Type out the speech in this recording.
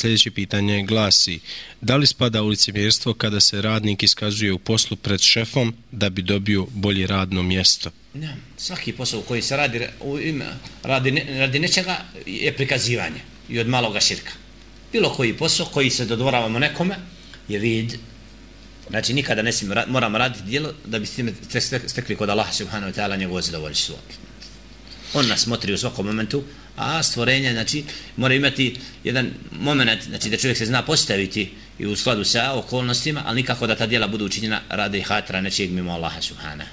sljedeće pitanje glasi, da li spada u licemjerstvo kada se radnik iskazuje u poslu pred šefom da bi dobio bolje radno mjesto? Ne, svaki posao koji se radi, u ime, radi, radi nečega je prikazivanje i od maloga širka. Bilo koji posao koji se dodvoravamo nekome je vid Znači nikada ne smijemo, moramo raditi djelo da bi ste stekli kod Allah subhanahu wa ta'ala njegovo zadovoljstvo. On nas motri u svakom momentu, a stvorenje, znači, mora imati jedan moment, znači da čovjek se zna postaviti i u skladu sa okolnostima, ali nikako da ta dijela budu učinjena rade i hatra nečijeg mimo Allaha subhanahu.